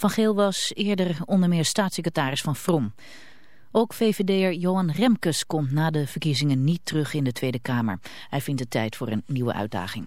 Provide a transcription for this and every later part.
Van Geel was eerder onder meer staatssecretaris van Vrom. Ook VVD'er Johan Remkes komt na de verkiezingen niet terug in de Tweede Kamer. Hij vindt het tijd voor een nieuwe uitdaging.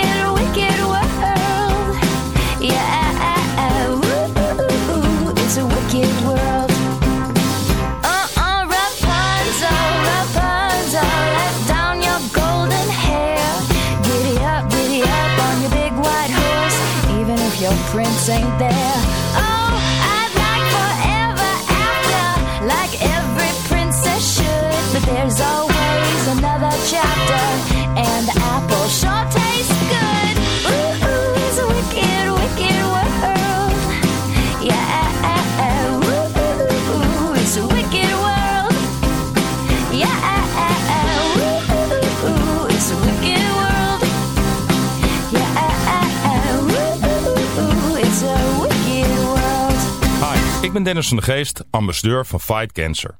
there's always another chapter, and the apple sure tastes good. Ooh, ooh, it's a wicked, wicked world. Yeah, ooh, ooh, it's a wicked world. Yeah, ooh, ooh, it's a wicked world. Yeah, ooh, ooh, it's a wicked world. Hi, ik ben Dennis van de Geest, ambassadeur van Fight Cancer.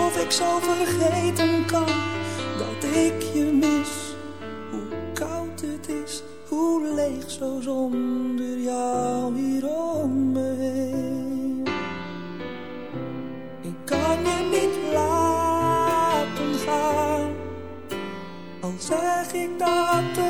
Alsof ik zo vergeten kan dat ik je mis. Hoe koud het is, hoe leeg zo zonder jou hier om me. Ik kan je niet laten gaan, al zeg ik dat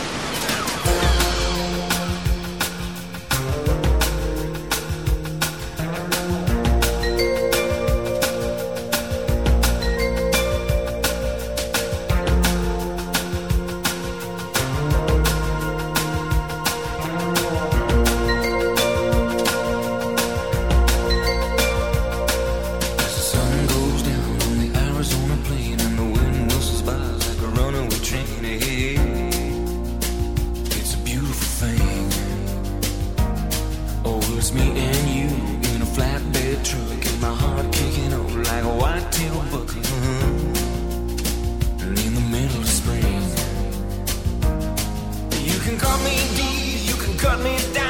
You can cut me deep, you can cut me down.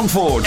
Zandvoort.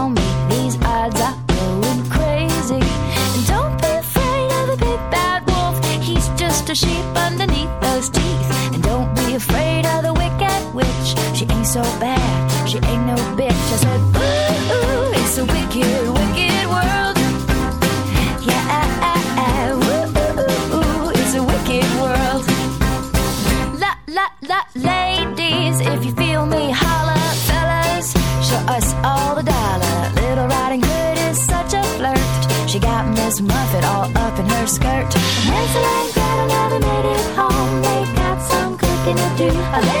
it all up in her skirt. And Hansel and Gretel never made it home. They got some cooking to do.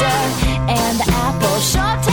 doctor and the apple shot